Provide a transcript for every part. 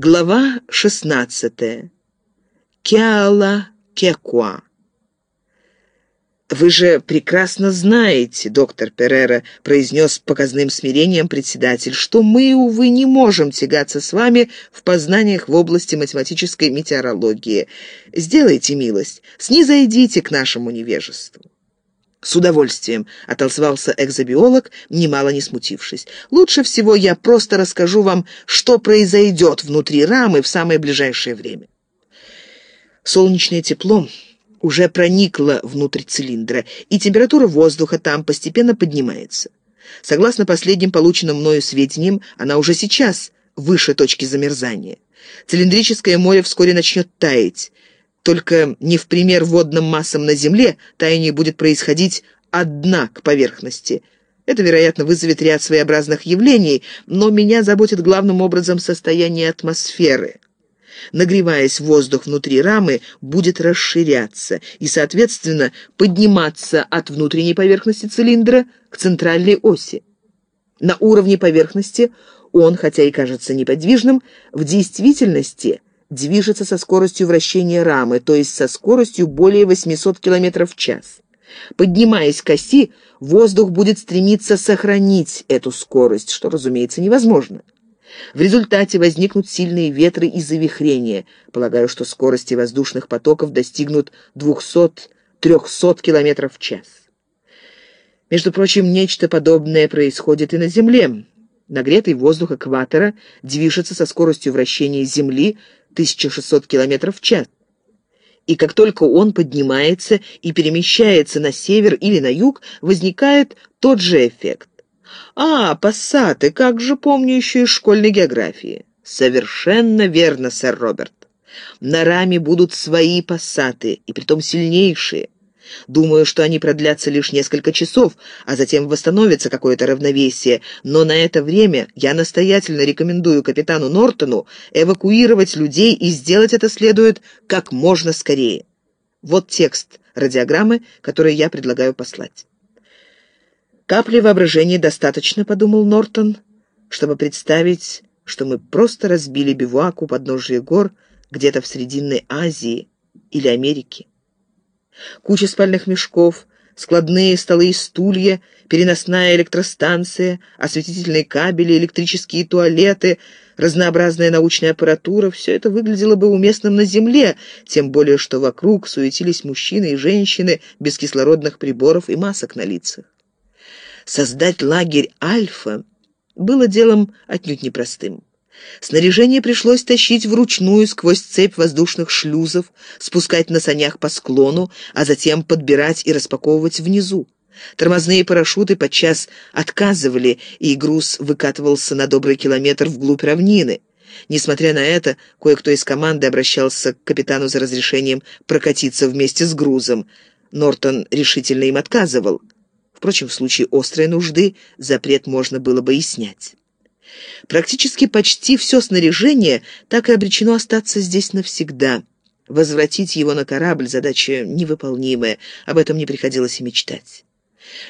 Глава 16. Кеала Кекуа. «Вы же прекрасно знаете, доктор Перера», — произнес показным смирением председатель, «что мы, увы, не можем тягаться с вами в познаниях в области математической метеорологии. Сделайте милость, снизойдите к нашему невежеству». «С удовольствием», — отозвался экзобиолог, немало не смутившись. «Лучше всего я просто расскажу вам, что произойдет внутри рамы в самое ближайшее время». Солнечное тепло уже проникло внутрь цилиндра, и температура воздуха там постепенно поднимается. Согласно последним полученным мною сведениям, она уже сейчас выше точки замерзания. Цилиндрическое море вскоре начнет таять. Только не в пример водным массам на Земле таяние будет происходить от дна к поверхности. Это, вероятно, вызовет ряд своеобразных явлений, но меня заботит главным образом состояние атмосферы. Нагреваясь, воздух внутри рамы будет расширяться и, соответственно, подниматься от внутренней поверхности цилиндра к центральной оси. На уровне поверхности он, хотя и кажется неподвижным, в действительности – движется со скоростью вращения рамы, то есть со скоростью более 800 км в час. Поднимаясь к оси, воздух будет стремиться сохранить эту скорость, что, разумеется, невозможно. В результате возникнут сильные ветры и завихрения. Полагаю, что скорости воздушных потоков достигнут 200-300 км в час. Между прочим, нечто подобное происходит и на Земле. Нагретый воздух экватора движется со скоростью вращения Земли 1600 км в час. И как только он поднимается и перемещается на север или на юг, возникает тот же эффект. «А, пассаты, как же помню еще из школьной географии». «Совершенно верно, сэр Роберт. На раме будут свои пассаты, и притом сильнейшие. Думаю, что они продлятся лишь несколько часов, а затем восстановится какое-то равновесие, но на это время я настоятельно рекомендую капитану Нортону эвакуировать людей и сделать это следует как можно скорее. Вот текст радиограммы, который я предлагаю послать. «Капли воображения достаточно», — подумал Нортон, «чтобы представить, что мы просто разбили бивуак у подножия гор где-то в Срединной Азии или Америке куча спальных мешков, складные столы и стулья, переносная электростанция, осветительные кабели, электрические туалеты, разнообразная научная аппаратура — все это выглядело бы уместным на Земле, тем более что вокруг суетились мужчины и женщины без кислородных приборов и масок на лицах. Создать лагерь «Альфа» было делом отнюдь непростым. Снаряжение пришлось тащить вручную сквозь цепь воздушных шлюзов, спускать на санях по склону, а затем подбирать и распаковывать внизу. Тормозные парашюты подчас отказывали, и груз выкатывался на добрый километр вглубь равнины. Несмотря на это, кое-кто из команды обращался к капитану за разрешением прокатиться вместе с грузом. Нортон решительно им отказывал. Впрочем, в случае острой нужды запрет можно было бы и снять. Практически почти все снаряжение так и обречено остаться здесь навсегда. Возвратить его на корабль – задача невыполнимая, об этом не приходилось и мечтать.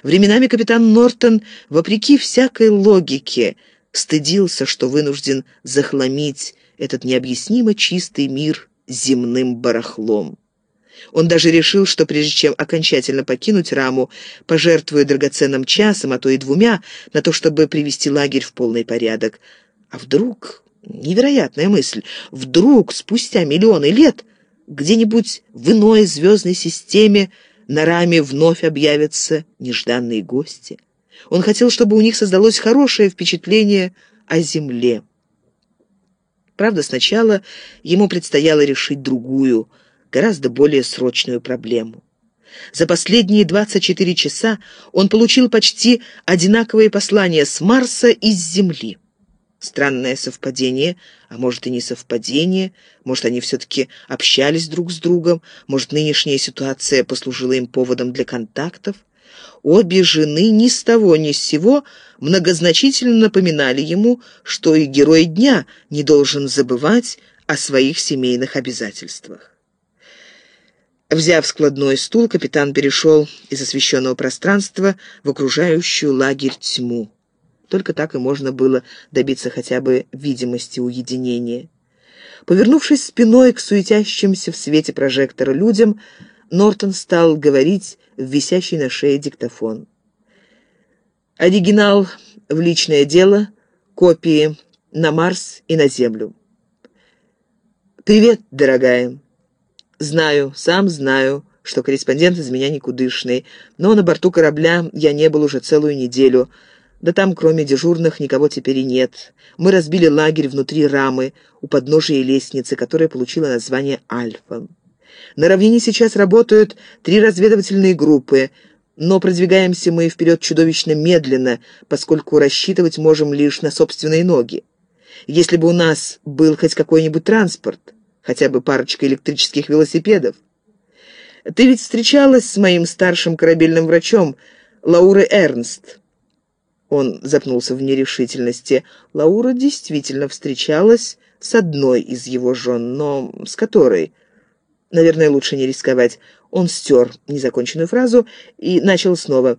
Временами капитан Нортон, вопреки всякой логике, стыдился, что вынужден захламить этот необъяснимо чистый мир земным барахлом. Он даже решил, что прежде чем окончательно покинуть раму, пожертвует драгоценным часом, а то и двумя, на то, чтобы привести лагерь в полный порядок. А вдруг, невероятная мысль, вдруг спустя миллионы лет где-нибудь в иной звездной системе на раме вновь объявятся нежданные гости. Он хотел, чтобы у них создалось хорошее впечатление о Земле. Правда, сначала ему предстояло решить другую – гораздо более срочную проблему. За последние 24 часа он получил почти одинаковые послания с Марса и с Земли. Странное совпадение, а может и не совпадение, может они все-таки общались друг с другом, может нынешняя ситуация послужила им поводом для контактов. Обе жены ни с того ни с сего многозначительно напоминали ему, что и герой дня не должен забывать о своих семейных обязательствах. Взяв складной стул, капитан перешел из освещенного пространства в окружающую лагерь тьму. Только так и можно было добиться хотя бы видимости уединения. Повернувшись спиной к суетящимся в свете прожектора людям, Нортон стал говорить в висящий на шее диктофон. Оригинал в личное дело, копии на Марс и на Землю. «Привет, дорогая. Знаю, сам знаю, что корреспондент из меня никудышный, но на борту корабля я не был уже целую неделю. Да там, кроме дежурных, никого теперь и нет. Мы разбили лагерь внутри рамы, у подножия лестницы, которая получила название «Альфа». На равнине сейчас работают три разведывательные группы, но продвигаемся мы вперед чудовищно медленно, поскольку рассчитывать можем лишь на собственные ноги. Если бы у нас был хоть какой-нибудь транспорт, хотя бы парочка электрических велосипедов. Ты ведь встречалась с моим старшим корабельным врачом, Лаурой Эрнст?» Он запнулся в нерешительности. Лаура действительно встречалась с одной из его жен, но с которой... Наверное, лучше не рисковать. Он стер незаконченную фразу и начал снова.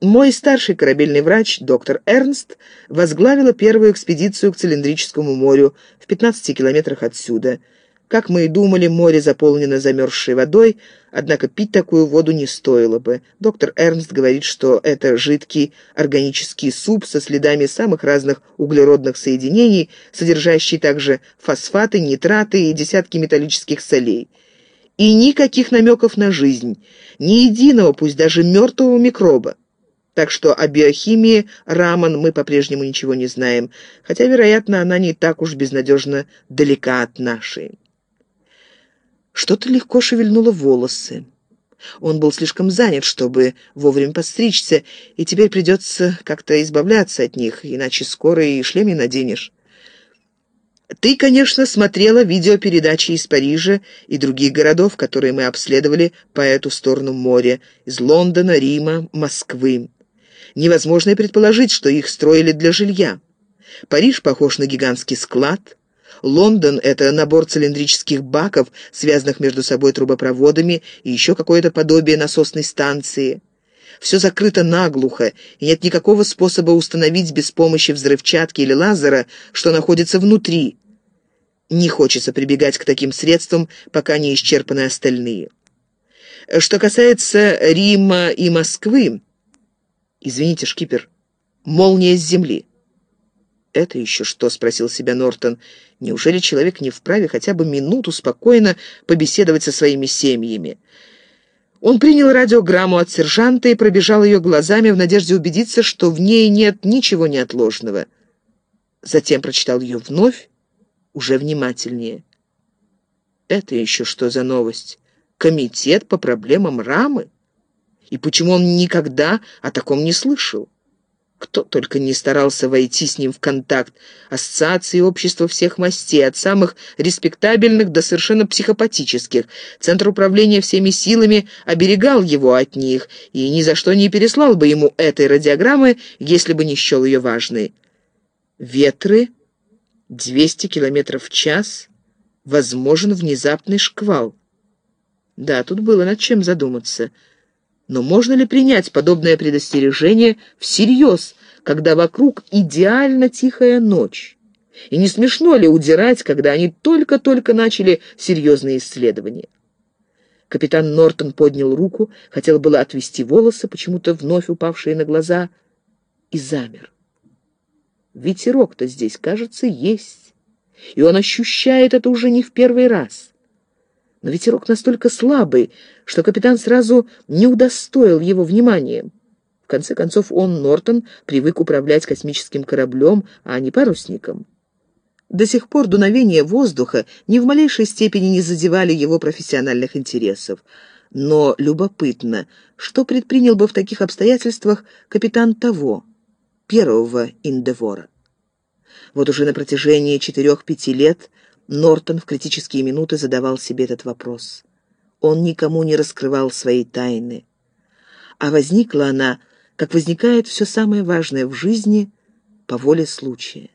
«Мой старший корабельный врач, доктор Эрнст, возглавила первую экспедицию к Цилиндрическому морю в 15 километрах отсюда. Как мы и думали, море заполнено замерзшей водой, однако пить такую воду не стоило бы. Доктор Эрнст говорит, что это жидкий органический суп со следами самых разных углеродных соединений, содержащий также фосфаты, нитраты и десятки металлических солей. И никаких намеков на жизнь, ни единого, пусть даже мертвого микроба. Так что о биохимии Раман мы по-прежнему ничего не знаем, хотя, вероятно, она не так уж безнадежно далека от нашей. Что-то легко шевельнуло волосы. Он был слишком занят, чтобы вовремя подстричься, и теперь придется как-то избавляться от них, иначе скоро и шлем не наденешь. Ты, конечно, смотрела видеопередачи из Парижа и других городов, которые мы обследовали по эту сторону моря, из Лондона, Рима, Москвы. Невозможно предположить, что их строили для жилья. Париж похож на гигантский склад, Лондон — это набор цилиндрических баков, связанных между собой трубопроводами, и еще какое-то подобие насосной станции. Все закрыто наглухо, и нет никакого способа установить без помощи взрывчатки или лазера, что находится внутри. Не хочется прибегать к таким средствам, пока не исчерпаны остальные. Что касается Рима и Москвы... Извините, шкипер, молния с земли. «Это еще что?» — спросил себя Нортон. «Неужели человек не вправе хотя бы минуту спокойно побеседовать со своими семьями?» Он принял радиограмму от сержанта и пробежал ее глазами в надежде убедиться, что в ней нет ничего неотложного. Затем прочитал ее вновь, уже внимательнее. «Это еще что за новость? Комитет по проблемам рамы? И почему он никогда о таком не слышал?» Кто только не старался войти с ним в контакт. Ассоциации общества всех мастей, от самых респектабельных до совершенно психопатических. Центр управления всеми силами оберегал его от них и ни за что не переслал бы ему этой радиограммы, если бы не счел ее важной. Ветры, 200 километров в час, возможен внезапный шквал. Да, тут было над чем задуматься. Но можно ли принять подобное предостережение всерьез, когда вокруг идеально тихая ночь? И не смешно ли удирать, когда они только-только начали серьезные исследования? Капитан Нортон поднял руку, хотел было отвести волосы, почему-то вновь упавшие на глаза, и замер. Ветерок-то здесь, кажется, есть, и он ощущает это уже не в первый раз но ветерок настолько слабый, что капитан сразу не удостоил его вниманием. В конце концов, он, Нортон, привык управлять космическим кораблем, а не парусником. До сих пор дуновения воздуха ни в малейшей степени не задевали его профессиональных интересов. Но любопытно, что предпринял бы в таких обстоятельствах капитан того, первого Индевора. Вот уже на протяжении четырех-пяти лет Нортон в критические минуты задавал себе этот вопрос. Он никому не раскрывал своей тайны. А возникла она, как возникает все самое важное в жизни, по воле случая.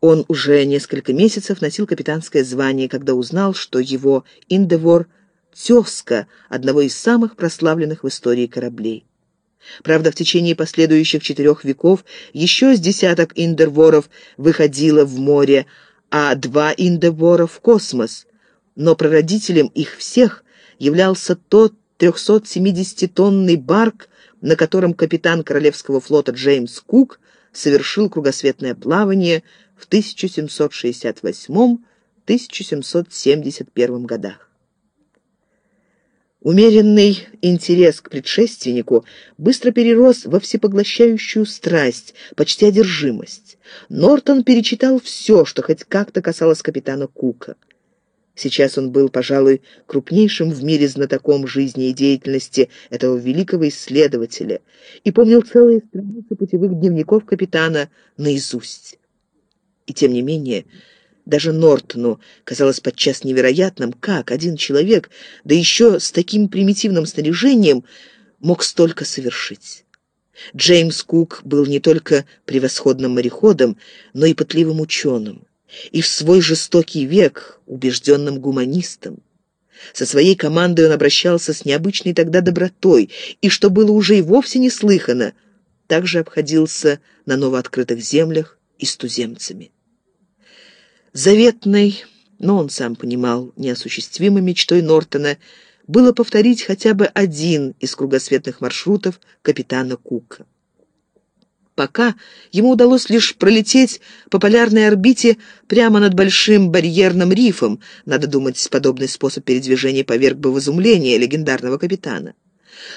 Он уже несколько месяцев носил капитанское звание, когда узнал, что его Индевор — тезка одного из самых прославленных в истории кораблей. Правда, в течение последующих четырех веков еще с десяток Индерворов выходило в море, а два Индевора в космос. Но прародителем их всех являлся тот 370-тонный барк, на котором капитан Королевского флота Джеймс Кук совершил кругосветное плавание в 1768-1771 годах. Умеренный интерес к предшественнику быстро перерос во всепоглощающую страсть, почти одержимость. Нортон перечитал все, что хоть как-то касалось капитана Кука. Сейчас он был, пожалуй, крупнейшим в мире знатоком жизни и деятельности этого великого исследователя и помнил целые страницы путевых дневников капитана наизусть. И тем не менее, даже Нортону казалось подчас невероятным, как один человек, да еще с таким примитивным снаряжением, мог столько совершить. Джеймс Кук был не только превосходным мореходом, но и пытливым ученым, и в свой жестокий век убежденным гуманистом. Со своей командой он обращался с необычной тогда добротой, и, что было уже и вовсе неслыхано, также обходился на новооткрытых землях и с туземцами. Заветной, но он сам понимал, неосуществимой мечтой Нортона было повторить хотя бы один из кругосветных маршрутов капитана Кука. Пока ему удалось лишь пролететь по полярной орбите прямо над большим барьерным рифом. Надо думать, подобный способ передвижения поверг бы в изумление легендарного капитана.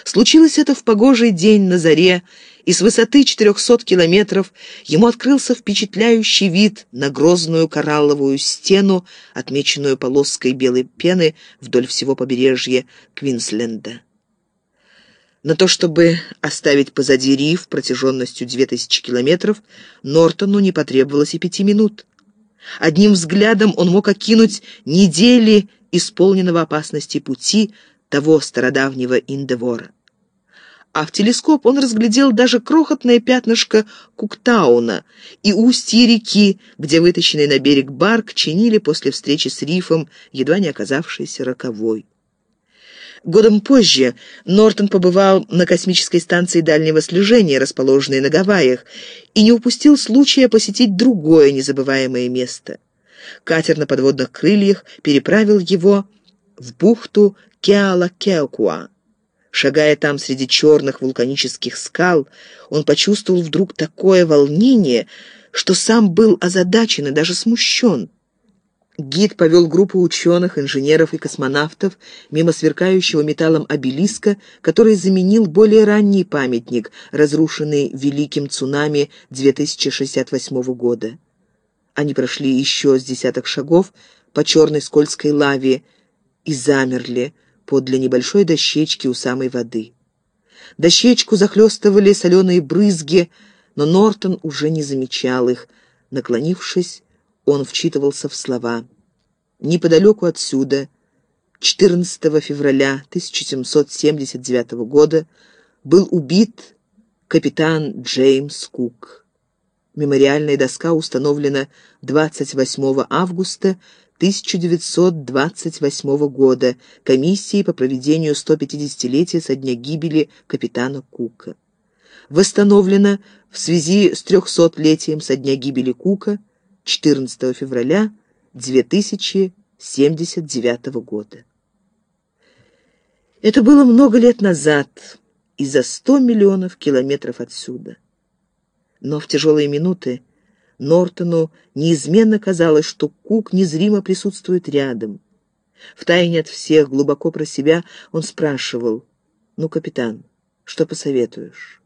Случилось это в погожий день на заре, и с высоты 400 километров ему открылся впечатляющий вид на грозную коралловую стену, отмеченную полоской белой пены вдоль всего побережья Квинсленда. На то, чтобы оставить позади риф протяженностью 2000 километров, Нортону не потребовалось и пяти минут. Одним взглядом он мог окинуть недели исполненного опасности пути того стародавнего Индевора а в телескоп он разглядел даже крохотное пятнышко Куктауна и устье реки, где вытащенный на берег барк чинили после встречи с рифом, едва не оказавшейся роковой. Годом позже Нортон побывал на космической станции дальнего слежения, расположенной на Гавайях, и не упустил случая посетить другое незабываемое место. Катер на подводных крыльях переправил его в бухту Кеала-Кеокуа. Шагая там среди черных вулканических скал, он почувствовал вдруг такое волнение, что сам был озадачен и даже смущен. Гид повел группу ученых, инженеров и космонавтов мимо сверкающего металлом обелиска, который заменил более ранний памятник, разрушенный великим цунами 2068 года. Они прошли еще с десяток шагов по черной скользкой лаве и замерли, подле небольшой дощечки у самой воды. Дощечку захлестывали соленые брызги, но Нортон уже не замечал их. Наклонившись, он вчитывался в слова. Неподалеку отсюда, 14 февраля 1779 года, был убит капитан Джеймс Кук. Мемориальная доска установлена 28 августа 1928 года комиссии по проведению 150-летия со дня гибели капитана Кука. Восстановлено в связи с 300-летием со дня гибели Кука 14 февраля 2079 года. Это было много лет назад и за 100 миллионов километров отсюда. Но в тяжелые минуты Нортону неизменно казалось, что Кук незримо присутствует рядом. Втайне от всех, глубоко про себя, он спрашивал, «Ну, капитан, что посоветуешь?»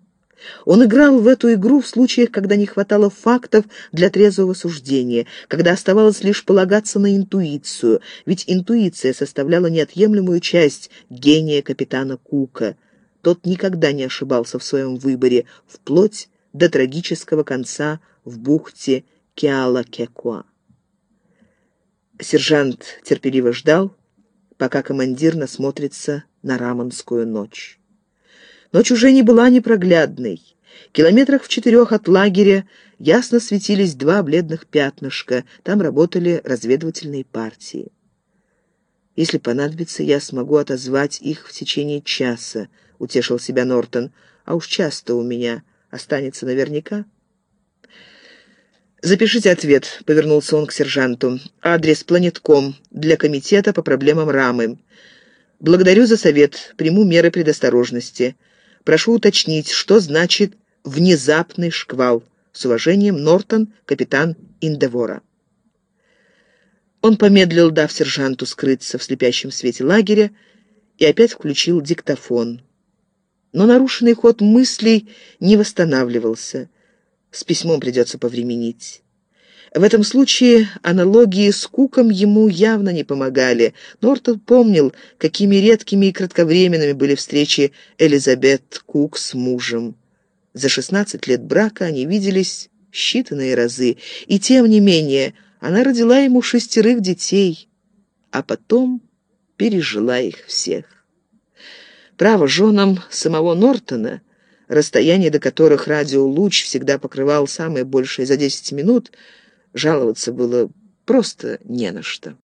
Он играл в эту игру в случаях, когда не хватало фактов для трезвого суждения, когда оставалось лишь полагаться на интуицию, ведь интуиция составляла неотъемлемую часть гения капитана Кука. Тот никогда не ошибался в своем выборе, вплоть до трагического конца в бухте Кеала-Кекуа. Сержант терпеливо ждал, пока командир насмотрится на Раманскую ночь. Ночь уже не была непроглядной. Километрах в четырех от лагеря ясно светились два бледных пятнышка, там работали разведывательные партии. «Если понадобится, я смогу отозвать их в течение часа», — утешил себя Нортон, — «а уж часто у меня останется наверняка. «Запишите ответ», — повернулся он к сержанту. «Адрес Планетком для комитета по проблемам рамы. Благодарю за совет, приму меры предосторожности. Прошу уточнить, что значит «внезапный шквал». С уважением, Нортон, капитан Индевора. Он помедлил, дав сержанту скрыться в слепящем свете лагеря, и опять включил диктофон. Но нарушенный ход мыслей не восстанавливался. С письмом придется повременить. В этом случае аналогии с Куком ему явно не помогали. Нортон помнил, какими редкими и кратковременными были встречи Элизабет Кук с мужем. За 16 лет брака они виделись считанные разы, и тем не менее она родила ему шестерых детей, а потом пережила их всех. Право, женам самого Нортона, расстояние до которых радиолуч всегда покрывал самое большее за 10 минут, жаловаться было просто не на что.